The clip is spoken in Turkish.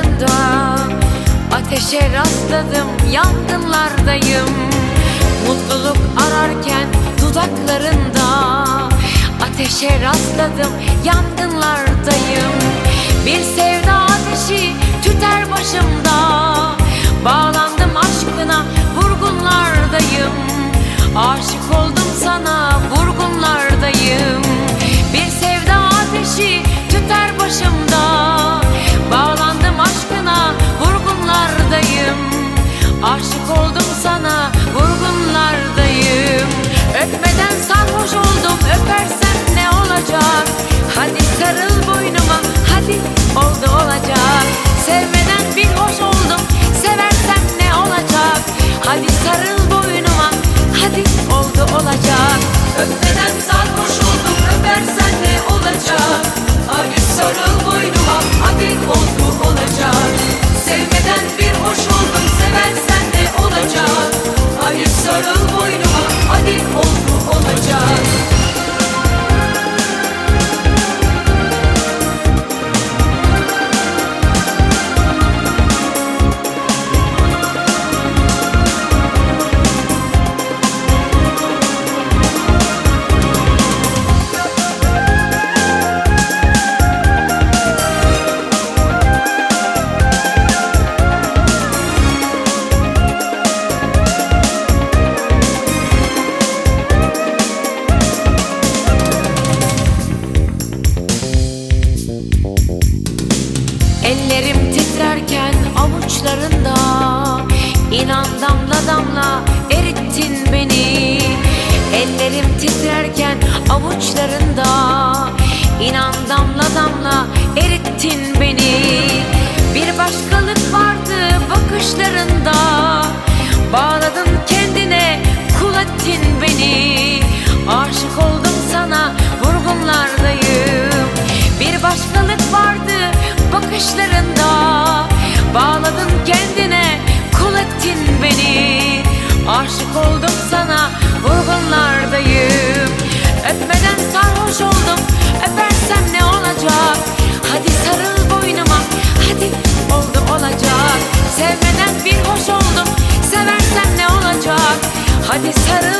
yangınında Ateşe rastladım yangınlardayım. Mutluluk ararken dudaklarında. Ateşe rastladım yangınlardayım. Bir sevda ateşi tüter başımda. Bağlandım aşkına vurgunlardayım. Aşık oldum Aşık oldum sana vurgunlardayım. Öpmeden sarhoş oldum öpersen ne olacak? Hadi sarıl boynuma hadi oldu olacak. Sevmeden bir hoş oldum seversen ne olacak? Hadi sarıl boynuma hadi oldu olacak. Öpmeden sarhoş oldum öpersen ne olacak? Hadi sarıl boynuma hadi oldu olacak. Sevmeden bir hoş oldum seversen Ellerim titrerken avuçlarında İnan damla damla erittin beni. Bir başkalık vardı bakışlarında Bağladın kendine kul ettin beni. Aşık oldum Hadi sarıl